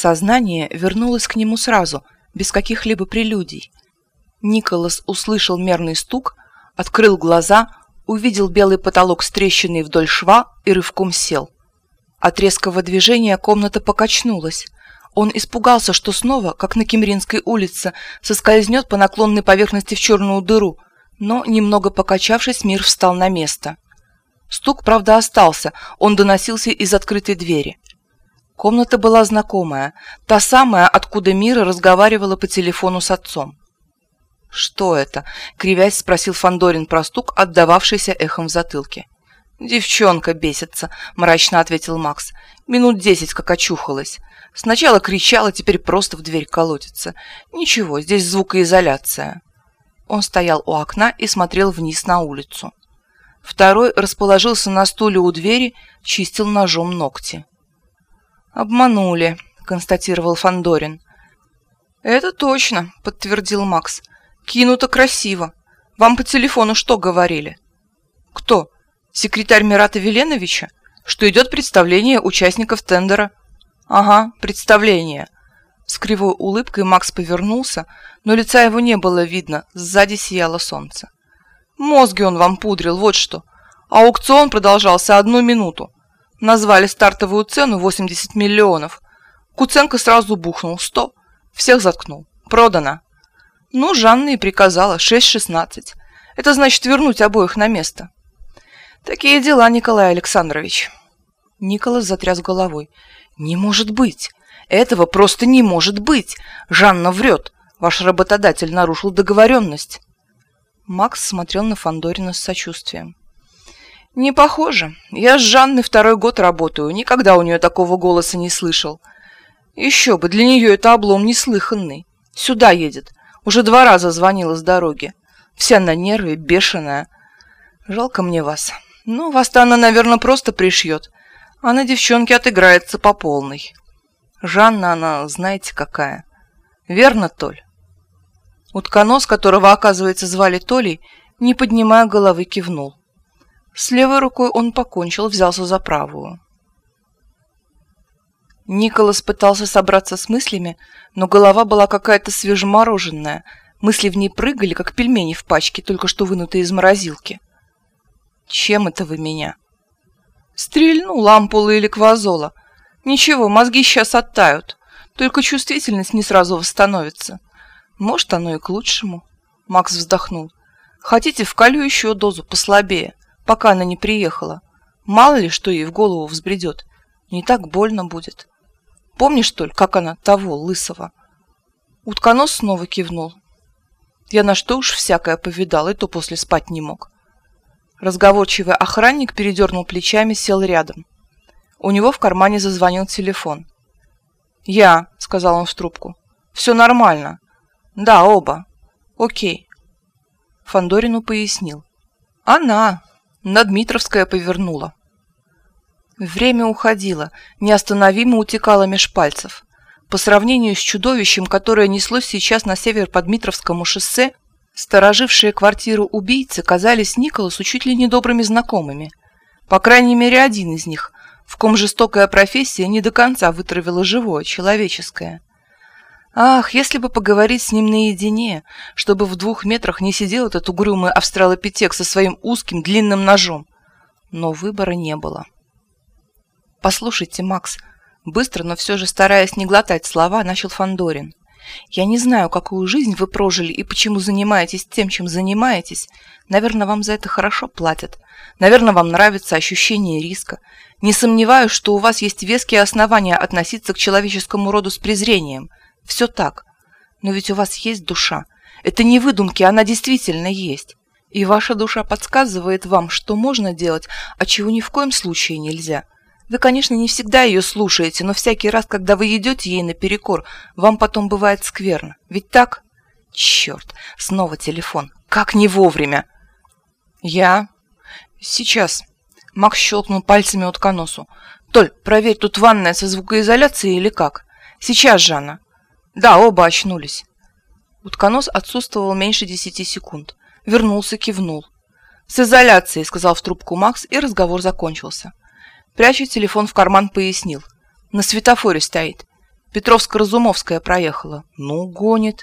Сознание вернулось к нему сразу, без каких-либо прелюдий. Николас услышал мерный стук, открыл глаза, увидел белый потолок с трещиной вдоль шва и рывком сел. От резкого движения комната покачнулась. Он испугался, что снова, как на Кемринской улице, соскользнет по наклонной поверхности в черную дыру, но, немного покачавшись, мир встал на место. Стук, правда, остался, он доносился из открытой двери. Комната была знакомая, та самая, откуда Мира разговаривала по телефону с отцом. «Что это?» — кривясь спросил Фандорин про стук, отдававшийся эхом в затылке. «Девчонка бесится», — мрачно ответил Макс. «Минут десять как очухалась. Сначала кричала, теперь просто в дверь колотится. Ничего, здесь звукоизоляция». Он стоял у окна и смотрел вниз на улицу. Второй расположился на стуле у двери, чистил ножом ногти. «Обманули», — констатировал Фандорин. «Это точно», — подтвердил Макс. «Кинуто красиво. Вам по телефону что говорили?» «Кто? Секретарь Мирата Веленовича? Что идет представление участников тендера?» «Ага, представление». С кривой улыбкой Макс повернулся, но лица его не было видно, сзади сияло солнце. «Мозги он вам пудрил, вот что. Аукцион продолжался одну минуту. Назвали стартовую цену 80 миллионов. Куценко сразу бухнул 100. Всех заткнул. Продано. Ну, Жанна и приказала 6-16. Это значит вернуть обоих на место. Такие дела, Николай Александрович. Николас затряс головой. Не может быть. Этого просто не может быть. Жанна врет. Ваш работодатель нарушил договоренность. Макс смотрел на Фандорина с сочувствием. «Не похоже. Я с Жанной второй год работаю. Никогда у нее такого голоса не слышал. Еще бы, для нее это облом неслыханный. Сюда едет. Уже два раза звонила с дороги. Вся на нервы, бешеная. Жалко мне вас. Ну, вас-то она, наверное, просто пришьет. А на девчонке отыграется по полной. Жанна она, знаете, какая. Верно, Толь?» Утконос, которого, оказывается, звали Толей, не поднимая головы, кивнул. С левой рукой он покончил, взялся за правую. Николас пытался собраться с мыслями, но голова была какая-то свежемороженная. Мысли в ней прыгали, как пельмени в пачке, только что вынутые из морозилки. «Чем это вы меня?» «Стрельнул ампулы или квазола. Ничего, мозги сейчас оттают, только чувствительность не сразу восстановится. Может, оно и к лучшему». Макс вздохнул. «Хотите, вколю еще дозу послабее?» Пока она не приехала. Мало ли, что ей в голову взбредет. Не так больно будет. Помнишь, только, как она того, лысого? Утконос снова кивнул. Я на что уж всякое повидал, и то после спать не мог. Разговорчивый охранник передернул плечами, сел рядом. У него в кармане зазвонил телефон. «Я», — сказал он в трубку. «Все нормально». «Да, оба». «Окей». Фандорину пояснил. «Она, на Дмитровское повернула. Время уходило, неостановимо утекало меж пальцев. По сравнению с чудовищем, которое неслось сейчас на север по Дмитровскому шоссе, сторожившие квартиру убийцы казались Николасу чуть ли не добрыми знакомыми. По крайней мере, один из них, в ком жестокая профессия не до конца вытравила живое, человеческое. Ах, если бы поговорить с ним наедине, чтобы в двух метрах не сидел этот угрюмый австралопитек со своим узким длинным ножом. Но выбора не было. «Послушайте, Макс», быстро, но все же стараясь не глотать слова, начал Фандорин. «Я не знаю, какую жизнь вы прожили и почему занимаетесь тем, чем занимаетесь. Наверное, вам за это хорошо платят. Наверное, вам нравится ощущение риска. Не сомневаюсь, что у вас есть веские основания относиться к человеческому роду с презрением. Все так. Но ведь у вас есть душа. Это не выдумки, она действительно есть. И ваша душа подсказывает вам, что можно делать, а чего ни в коем случае нельзя. Вы, конечно, не всегда ее слушаете, но всякий раз, когда вы идете ей наперекор, вам потом бывает скверно. Ведь так? Черт, снова телефон. Как не вовремя. Я... Сейчас. Макс щелкнул пальцами утконосу. Толь, проверь, тут ванная со звукоизоляцией или как? Сейчас, Жанна. Да, оба очнулись. Утконос отсутствовал меньше десяти секунд. Вернулся, кивнул. «С изоляцией», — сказал в трубку Макс, и разговор закончился. Пряча телефон в карман, пояснил. «На светофоре стоит. Петровско-Разумовская проехала. Ну, гонит.